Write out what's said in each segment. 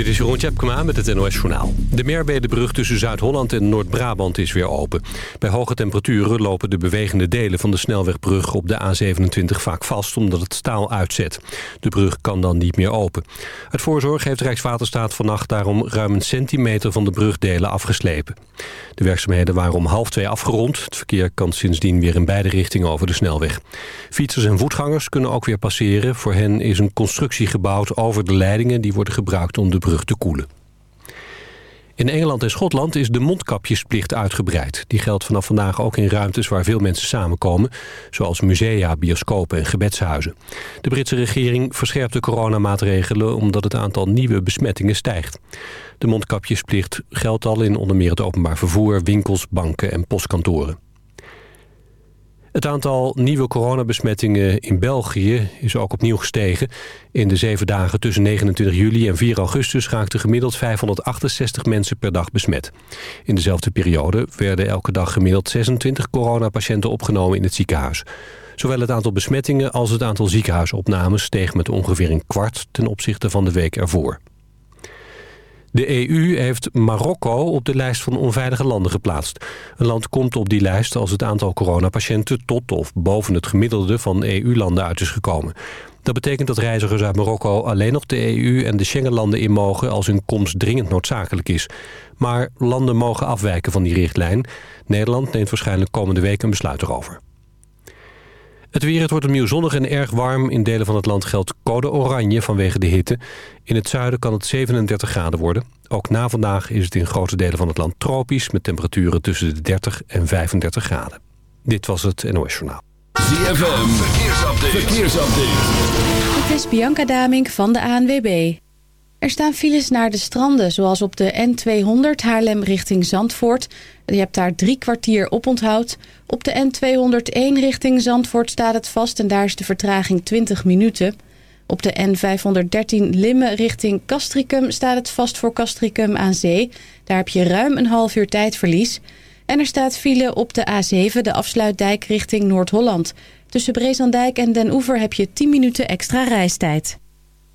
Dit is Jeroen Tjepkema met het NOS Journaal. De Merbedebrug tussen Zuid-Holland en Noord-Brabant is weer open. Bij hoge temperaturen lopen de bewegende delen van de snelwegbrug op de A27 vaak vast omdat het staal uitzet. De brug kan dan niet meer open. Het voorzorg heeft Rijkswaterstaat vannacht daarom ruim een centimeter van de brugdelen afgeslepen. De werkzaamheden waren om half twee afgerond. Het verkeer kan sindsdien weer in beide richtingen over de snelweg. Fietsers en voetgangers kunnen ook weer passeren. Voor hen is een constructie gebouwd over de leidingen die worden gebruikt om de brug te koelen. In Engeland en Schotland is de mondkapjesplicht uitgebreid. Die geldt vanaf vandaag ook in ruimtes waar veel mensen samenkomen... zoals musea, bioscopen en gebedshuizen. De Britse regering verscherpt de coronamaatregelen... omdat het aantal nieuwe besmettingen stijgt. De mondkapjesplicht geldt al in onder meer het openbaar vervoer... winkels, banken en postkantoren. Het aantal nieuwe coronabesmettingen in België is ook opnieuw gestegen. In de zeven dagen tussen 29 juli en 4 augustus raakten gemiddeld 568 mensen per dag besmet. In dezelfde periode werden elke dag gemiddeld 26 coronapatiënten opgenomen in het ziekenhuis. Zowel het aantal besmettingen als het aantal ziekenhuisopnames steeg met ongeveer een kwart ten opzichte van de week ervoor. De EU heeft Marokko op de lijst van onveilige landen geplaatst. Een land komt op die lijst als het aantal coronapatiënten tot of boven het gemiddelde van EU-landen uit is gekomen. Dat betekent dat reizigers uit Marokko alleen nog de EU en de Schengenlanden in mogen als hun komst dringend noodzakelijk is. Maar landen mogen afwijken van die richtlijn. Nederland neemt waarschijnlijk komende week een besluit erover. Het weer, het wordt opnieuw zonnig en erg warm. In delen van het land geldt code oranje vanwege de hitte. In het zuiden kan het 37 graden worden. Ook na vandaag is het in grote delen van het land tropisch... met temperaturen tussen de 30 en 35 graden. Dit was het NOS Journaal. ZFM, verkeersupdate. verkeersupdate. Het is Bianca Damink van de ANWB. Er staan files naar de stranden, zoals op de N200 Haarlem richting Zandvoort. Je hebt daar drie kwartier op onthoud. Op de N201 richting Zandvoort staat het vast en daar is de vertraging 20 minuten. Op de N513 Limmen richting Castricum staat het vast voor Castricum aan zee. Daar heb je ruim een half uur tijdverlies. En er staat file op de A7, de afsluitdijk richting Noord-Holland. Tussen Brezandijk en Den Oever heb je 10 minuten extra reistijd.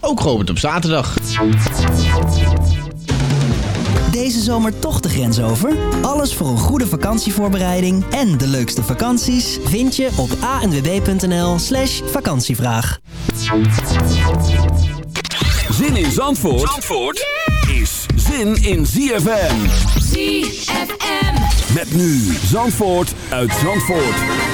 ook geopend op zaterdag. Deze zomer toch de grens over? Alles voor een goede vakantievoorbereiding en de leukste vakanties vind je op anwb.nl slash vakantievraag. Zin in Zandvoort, Zandvoort is zin in ZFM. ZFM. Met nu Zandvoort uit Zandvoort.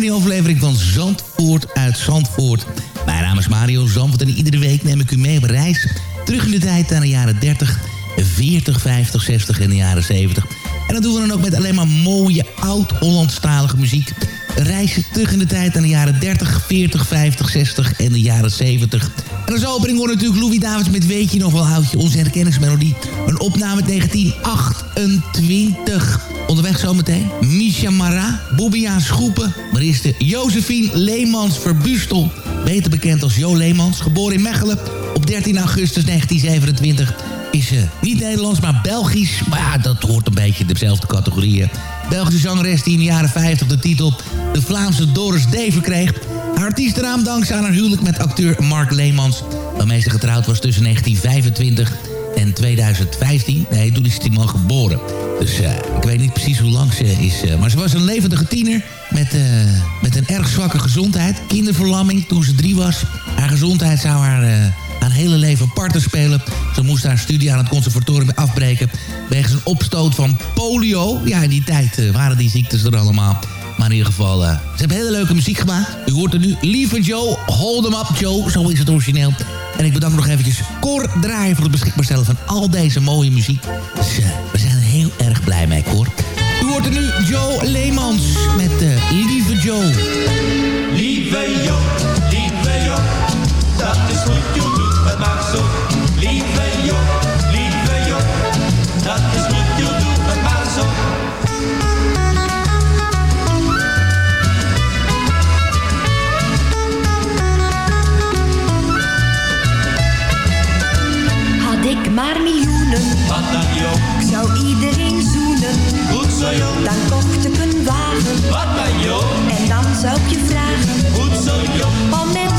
bij een aflevering van Zandvoort uit Zandvoort. Mijn naam is Mario Zandvoort en iedere week neem ik u mee op reis. Terug in de tijd aan de jaren 30, 40, 50, 60 en de jaren 70. En dat doen we dan ook met alleen maar mooie oud-Hollandstalige muziek. Reizen terug in de tijd aan de jaren 30, 40, 50, 60 en de jaren 70. En als opening wordt natuurlijk Louis Davids met Weet je nog wel oudje, onze herkenningsmelodie. Een opname uit 1928. Onderweg zometeen Misha Mara, Bobbiaan Schoepen. Maar eerst de Josephine Leemans Verbustel. Beter bekend als Jo Leemans, geboren in Mechelen op 13 augustus 1927 is ze niet Nederlands, maar Belgisch. Maar ja, dat hoort een beetje dezelfde categorieën. Belgische zangeres die in de jaren 50 de titel de Vlaamse Doris D verkreeg. Haar artiestennaam dankzij haar huwelijk met acteur Mark Leemans... waarmee ze getrouwd was tussen 1925 en 2015. Nee, toen is die man geboren. Dus eh, ik weet niet precies hoe lang ze is. eh, maar ze was een levendige tiener met, eh, met een erg zwakke gezondheid. Kinderverlamming toen ze drie was. Haar gezondheid zou haar... haar hele leven parten spelen. Ze moest haar studie aan het conservatorium afbreken... wegens een opstoot van polio. Ja, in die tijd waren die ziektes er allemaal. Maar in ieder geval, ze hebben hele leuke muziek gemaakt. U hoort er nu Lieve Joe, Hold 'em Up Joe, zo is het origineel. En ik bedank nog eventjes Cor Draaien voor het beschikbaar stellen van al deze mooie muziek. Dus eh, we zijn er heel erg blij mee, Cor. U hoort er nu Joe Leemans met eh, Lieve Joe. Lieve Jo, paar miljoenen. Wat dan joh, Ik zou iedereen zoenen. Goed zo joh. Dan kocht ik een wagen. Wat dan joh! En dan zou ik je vragen. Goed zo joh. Om met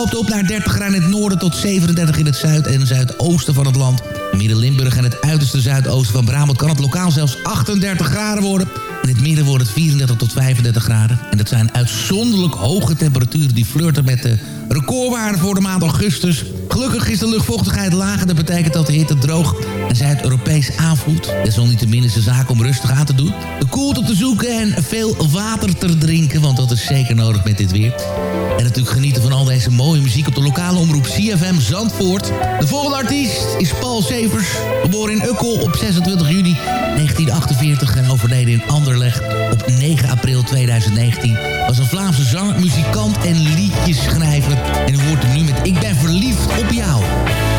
loopt op naar 30 graden in het noorden tot 37 in het zuid- en zuidoosten van het land. Midden-Limburg en het uiterste zuidoosten van Brabant kan het lokaal zelfs 38 graden worden. In het midden wordt het 34 tot 35 graden. En dat zijn uitzonderlijk hoge temperaturen die flirten met de recordwaarde voor de maand augustus. Gelukkig is de luchtvochtigheid lager. Dat betekent dat de hitte droog en Zuid-Europees aanvoelt. Desalniettemin is de zaak om rustig aan te doen. De koelte te zoeken en veel water te drinken. Want dat is zeker nodig met dit weer. En natuurlijk genieten van al deze mooie muziek op de lokale omroep CFM Zandvoort. De volgende artiest is Paul Severs. Geboren in Ukkel op 26 juni 1948 en overleden in Anderlecht op 9 april 2019. Was een Vlaamse zanger, muzikant en liedjeschrijver. En u hoort hem nu met Ik ben verliefd op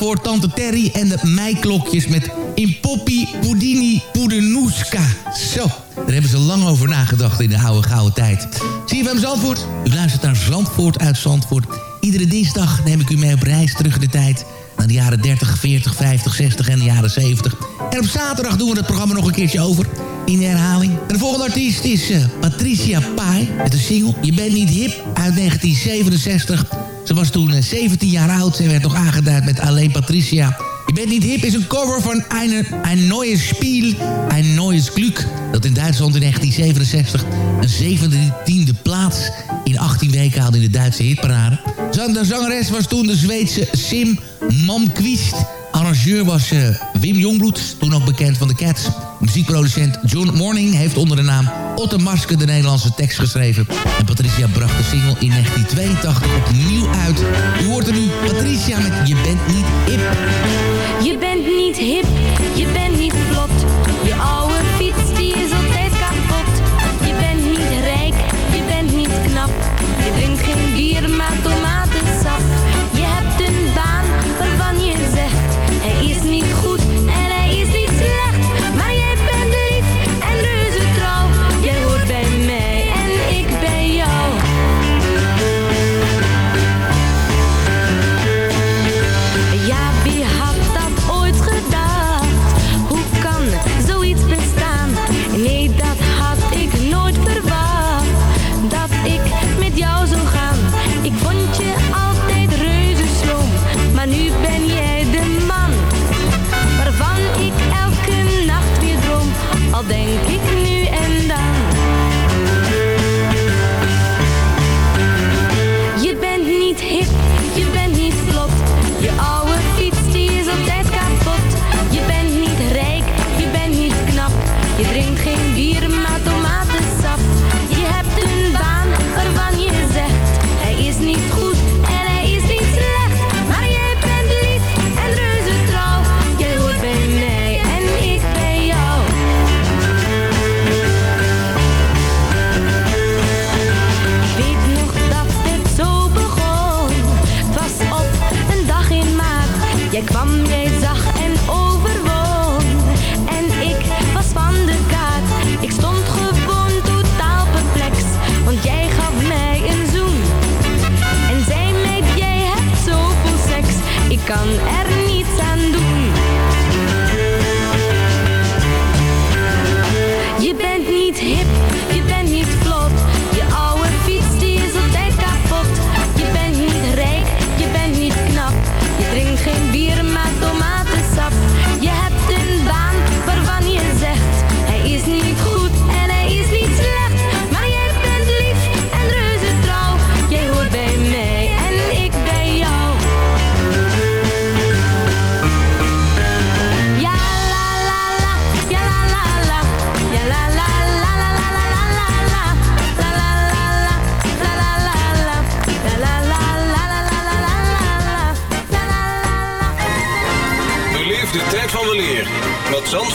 daarvoor Tante Terry en de meiklokjes met Impoppi Pudini Pudenuska. Zo, daar hebben ze lang over nagedacht in de oude gouden tijd. Zie je van Zandvoort? U luistert naar Zandvoort uit Zandvoort. Iedere dinsdag neem ik u mee op reis terug in de tijd... naar de jaren 30, 40, 50, 60 en de jaren 70. En op zaterdag doen we het programma nog een keertje over in herhaling. En de volgende artiest is eh, Patricia Pai met de single Je bent niet hip uit 1967... Ze was toen eh, 17 jaar oud. Ze werd nog aangeduid met alleen Patricia. Je bent niet hip is een cover van een Ein Neues Spiel, Ein Neues Glück. Dat in Duitsland in 1967 een 17e plaats in 18 weken haalde in de Duitse hitparade. De zangeres was toen de Zweedse Sim Malmquist. Arrangeur was eh, Wim Jongbloed, toen ook bekend van de Cats. Muziekproducent John Morning heeft onder de naam Ottermaske de Nederlandse tekst geschreven. En Patricia bracht de single in 1982 opnieuw uit. U hoort er nu Patricia met Je bent niet hip. Je bent niet hip, je bent niet vlot, je oude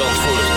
Zandvoort.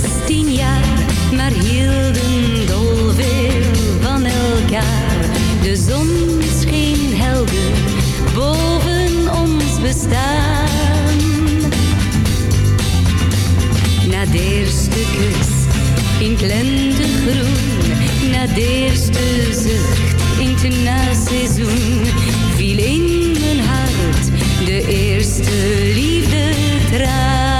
zestien jaar, maar hielden dol veel van elkaar. De zon scheen helder boven ons bestaan. Na de eerste kus in klende groen, na de eerste zucht in het naseizoen, viel in mijn hart de eerste liefde traan.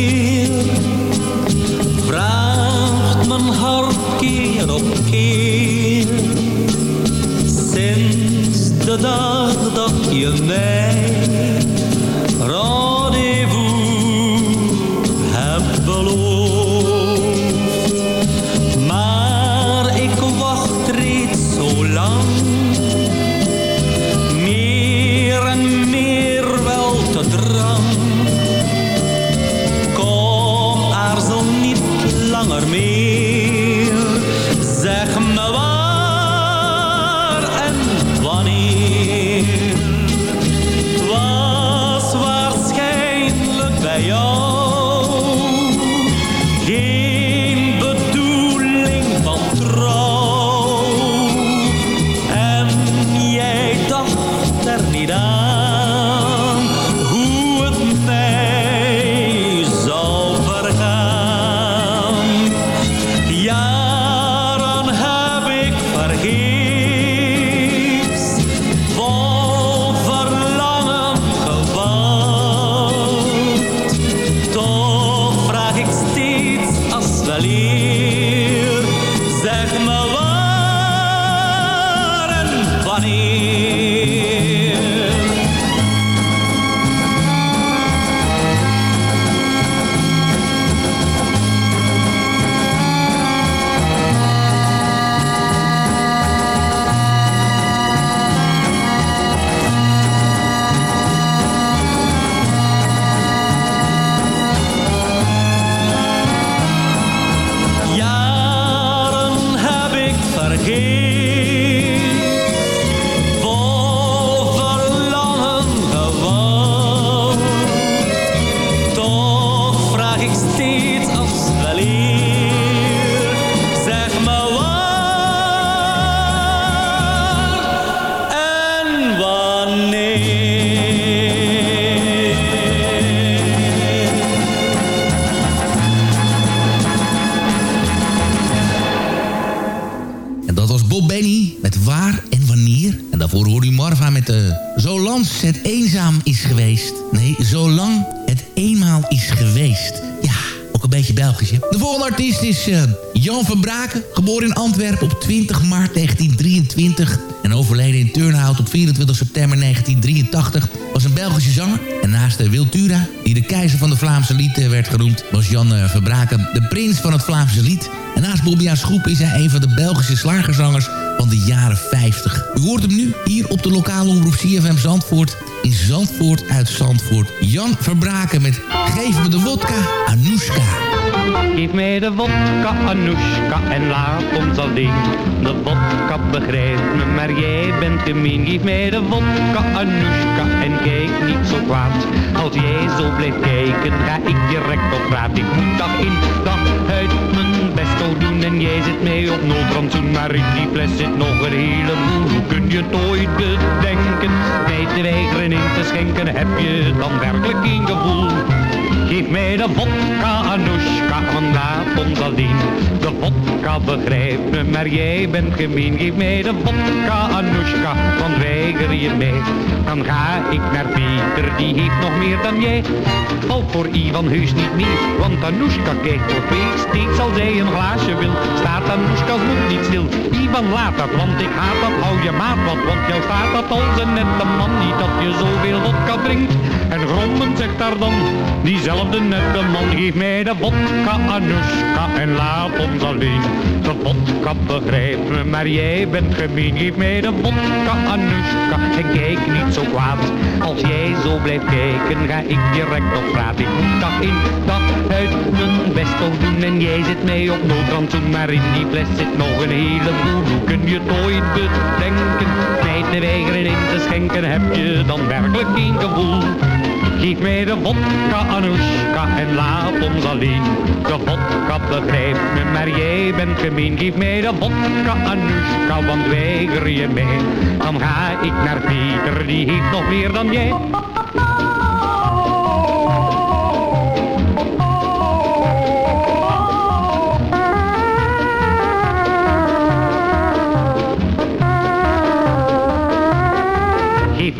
je mij rendezvous hebt beloofd. Maar ik wacht reeds zo lang meer en meer wel te drang. Kom, aarzel niet langer meer. Wanneer. En daarvoor hoorde u Marva met de Zolang het eenzaam is geweest. Nee, zolang het eenmaal is geweest. Ja, ook een beetje Belgisch, hè? De volgende artiest is eh, Jan van Braken. Geboren in Antwerpen op 20 maart 1923. En overleden in Turnhout op 24 september 1983. Was een Belgische zanger. En naast de Wiltura, die de keizer van de Vlaamse lied eh, werd genoemd... was Jan eh, van Braken de prins van het Vlaamse lied. En naast Bobby Schroep is hij een van de Belgische slagerzangers van de jaren 50. U hoort hem nu hier op de lokale omroep CFM Zandvoort... in Zandvoort uit Zandvoort. Jan Verbraken met Geef me de wodka, Anoushka. Geef mij de vodka, Anoushka, en laat ons alleen. De vodka begrijpt me, maar jij bent gemeen. Geef mij de vodka, Anoushka, en kijk niet zo kwaad. Als jij zo blijft kijken, ga ik direct op raad. Ik moet dag in, dag uit mijn best ook doen. En jij zit mij op noodrandsoen, maar in die fles zit nog een heleboel. Hoe kun je het ooit bedenken? Mij te weigeren in te schenken, heb je dan werkelijk geen gevoel? Geef mij de vodka, Anoushka, want laat. De vodka begrijpt me, maar jij bent gemeen. Geef mij de vodka, Anoushka, want weiger je mij. Dan ga ik naar Peter, die heeft nog meer dan jij. Al voor Ivan heus niet meer, want Anoushka kijkt op week. Steeds als zij een glaasje wil, staat Anoushka's mond niet stil. Ivan laat dat, want ik haat dat, hou je maat wat. Want jou staat dat als een nette man, niet dat je zoveel vodka drinkt. En grommen zegt daar dan, diezelfde nette man, geef mij de vodka, Anoushka, en laat ons alleen. De vodka begrijpt me, maar jij bent gemeen. Geef mij de vodka, Anoushka, en kijk niet zo kwaad. Als jij zo blijft kijken, ga ik direct op praat. Ik moet dag in, dag uit En jij zit mij op noodrandsoen, maar in die fles zit nog een heleboel. Hoe kun je het ooit bedenken? Mij te weigeren in te schenken, heb je dan werkelijk geen gevoel? Geef mij de vodka, Anoushka, en laat ons alleen. De vodka begrijpt me, maar jij bent gemeen. Geef mij de vodka, Anoushka, want weiger je mij. Dan ga ik naar Peter, die heeft nog meer dan jij.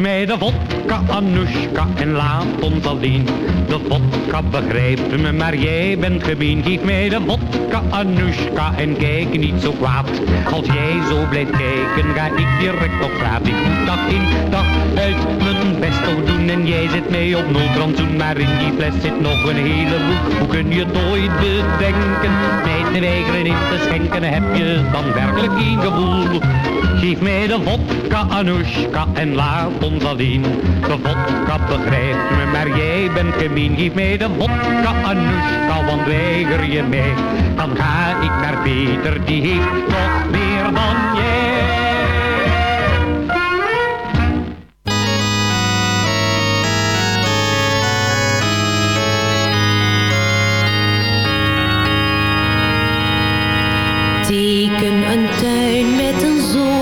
Mij de vodka, Anoushka, en laat ons alleen. De vodka begrijpt me, maar jij bent gemeen. Geef mij de vodka, Anoushka, en kijk niet zo kwaad. Als jij zo blijft kijken, ga ik direct op straat. Ik moet dag in, dag uit mijn best doen. En jij zit mij op noodrandsoen, maar in die fles zit nog een heleboel. Hoe kun je het ooit bedenken? Mij te weigeren in te schenken, heb je dan werkelijk geen gevoel? Geef mij de vodka, Anoushka, en laat ons alleen. De vodka begrijpt me, maar jij bent gemeen. Geef mij de vodka, Anoushka, want weiger je mij. Dan ga ik naar Peter, die heeft nog meer dan jij. Teken een tuin met een zomerhuis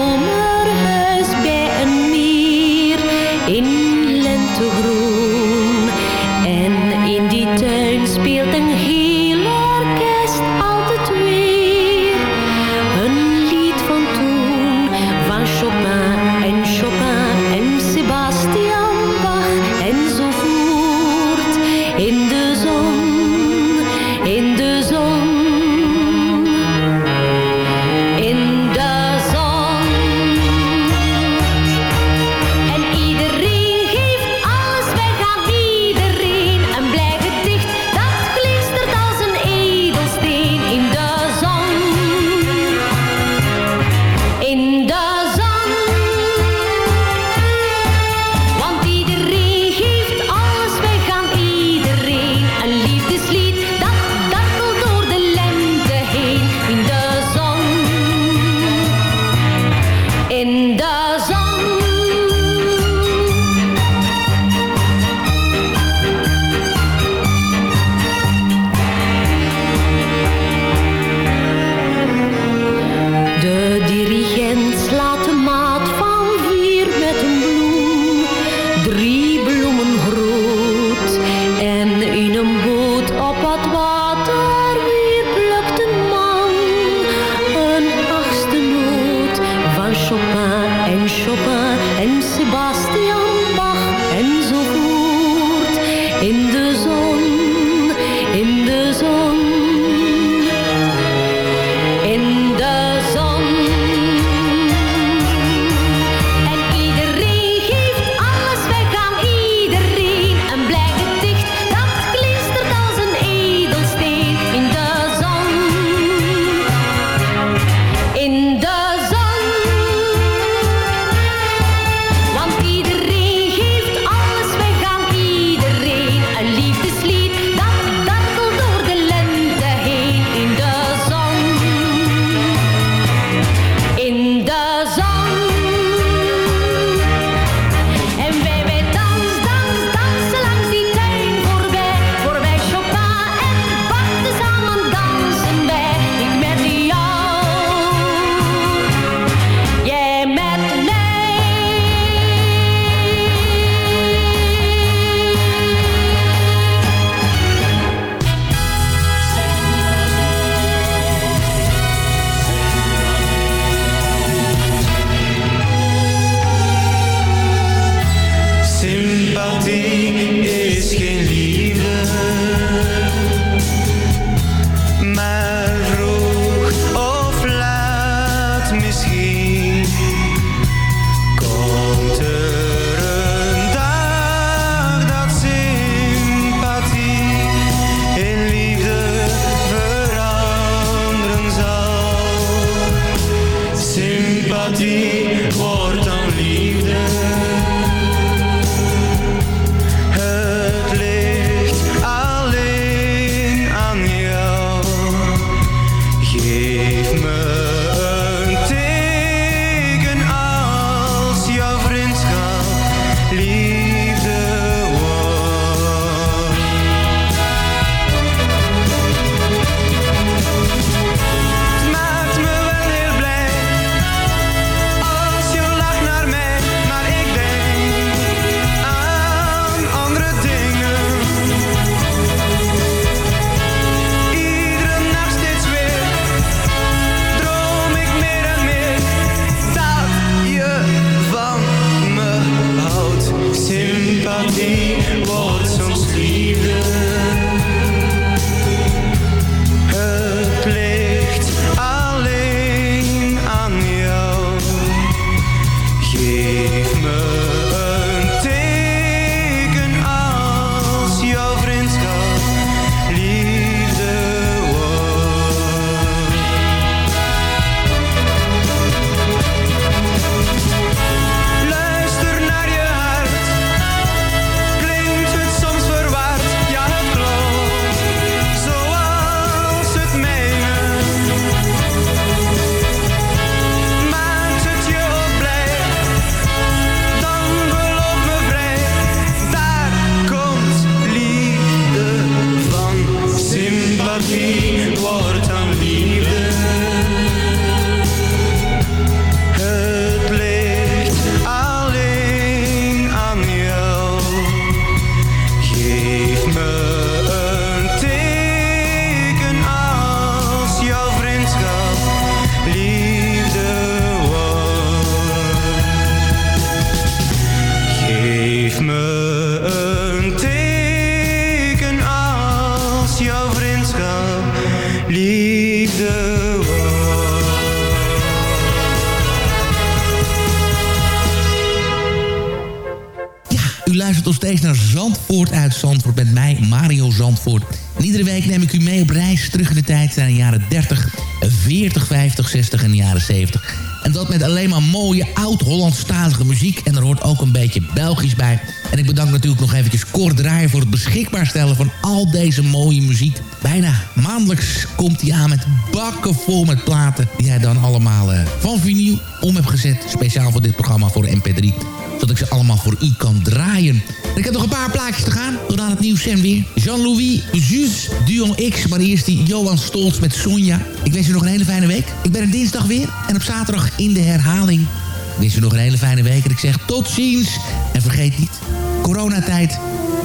al deze mooie muziek. Bijna maandelijks komt hij aan met bakken vol met platen... die hij dan allemaal eh, van vinyl om hebt gezet. Speciaal voor dit programma voor MP3. Zodat ik ze allemaal voor u kan draaien. Ik heb nog een paar plaatjes te gaan. Tot aan het nieuws zijn weer. Jean-Louis Jus, Dion X. Maar eerst die Johan Stolz met Sonja. Ik wens u nog een hele fijne week. Ik ben er dinsdag weer. En op zaterdag in de herhaling. Ik wens u nog een hele fijne week. En ik zeg tot ziens. En vergeet niet, coronatijd.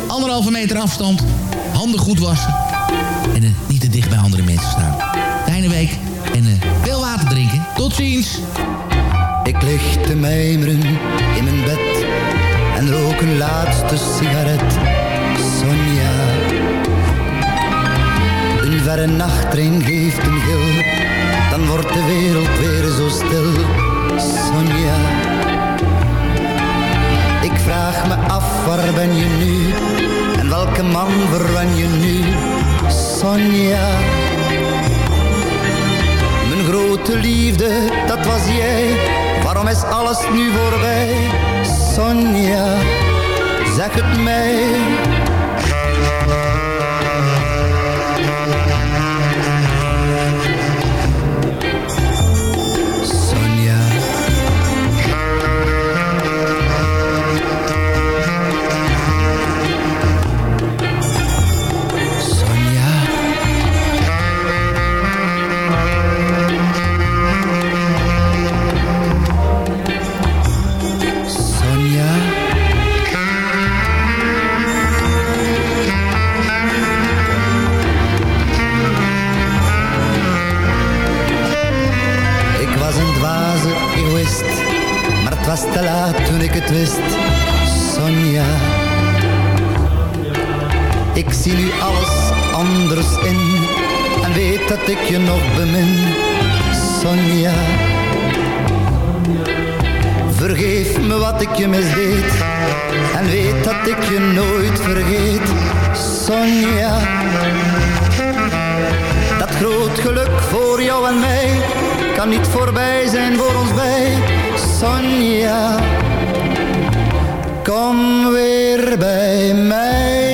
Anderhalve meter afstand handen goed wassen. En eh, niet te dicht bij andere mensen staan. Fijne week en uh, veel water drinken. Tot ziens! Ik lig te mijmeren in mijn bed en rook een laatste sigaret. Sonja. Een verre nachttrein geeft een gil, dan wordt de wereld weer zo stil. Sonja. Ik vraag me af, waar ben je nu? Welke man verwen je nu, Sonja? Mijn grote liefde, dat was jij. Waarom is alles nu voorbij? Sonja, zeg het mij. Maar het was te laat toen ik het wist. Sonja. Ik zie nu alles anders in en weet dat ik je nog bemin. Sonja. Vergeef me wat ik je misdeed En weet dat ik je nooit vergeet Sonja Dat groot geluk voor jou en mij Kan niet voorbij zijn voor ons bij. Sonja Kom weer bij mij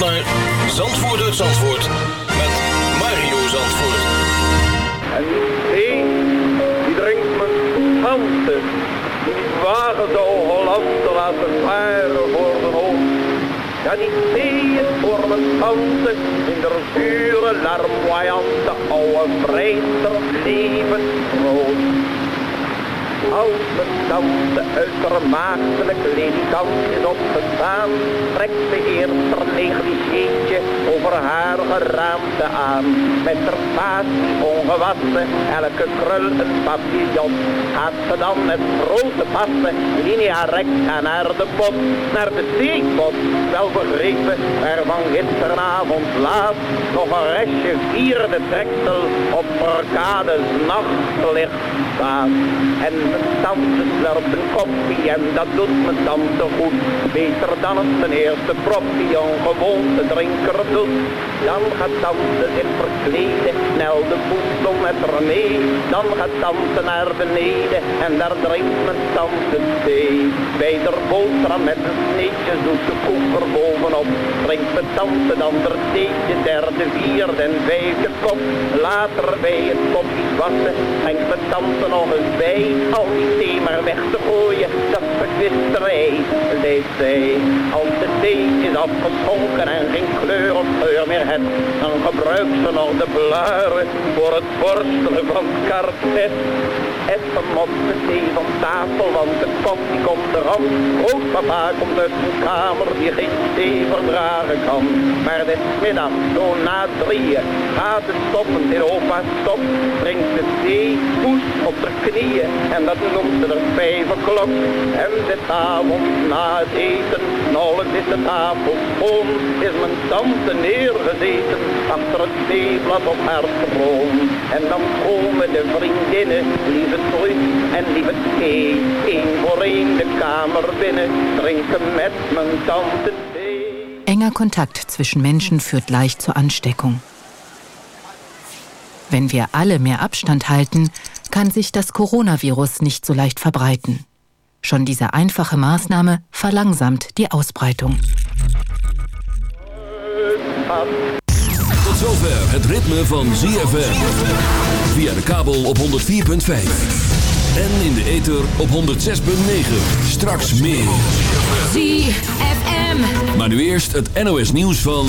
naar Zandvoort uit Zandvoort met Mario Zandvoort. En die die drinkt mijn tante. Die wagen zo Holland te laten varen voor de hoofd. Ja, die zee voor mijn tante in de zure larmoyante oude vrijster leven rood. Als mijn tante uit haar maagdelijke ledikant is opgestaan, trekt ze eerst haar negligeetje over haar geraamte aan. Met haar pasie ongewassen, elke krul een papillon. Gaat ze dan met grote passen, linea recta naar de pot, naar de zeepot. Wel begrepen, waarvan gisteravond laat nog een restje vierde treksel op Mercades nachtlicht staat. En mijn tante slurpt een koffie en dat doet mijn tante goed. Beter dan het zijn eerste propje een gewoonte drinker doet. Dan gaat tante zich verkleden, snel de voedsel met mee. Dan gaat tante naar beneden en daar drinkt mijn tante thee. Bij de boterham met een sneetje zoete koek er bovenop. Drinkt mijn tante dan haar theetje, derde, vierde en vijfde kop. Later bij het kopjes wassen, schenkt mijn tante nog eens bij. Al die thee maar weg te gooien, dat is verkwisterij, leeft zij. Als de thee is afgeschonken en geen kleur of geur meer heeft, dan gebruikt ze nog de blaren voor het borstelen van het karpet. Even op de thee van tafel, want de koffie komt eraan. Grootpapa komt uit zijn kamer, die geen thee verdragen kan. Maar dit middag, zo na drieën, gaat het stoppend in opa's stop. Drinkt de thee, poes op de knieën, en dat noemt ze de vijf o'clock. En dit avond na het eten, nauwelijks is de tafel schoon, is mijn tante neergezeten, achter het theeblad op haar troon. En dan komen de vriendinnen, lieve Truus en lieve thee, één voor één de kamer binnen, drinken met mijn tante thee. Enger Kontakt zwischen Menschen führt leicht zur Ansteckung. Wenn wir alle mehr Abstand halten, kann sich das Coronavirus nicht so leicht verbreiten. Schon diese einfache Maßnahme verlangsamt die Ausbreitung. Tot zover het ritme van ZFM. Via de kabel op 104.5. En in de ether op 106.9. Straks meer. ZFM. Maar nu eerst het NOS nieuws van...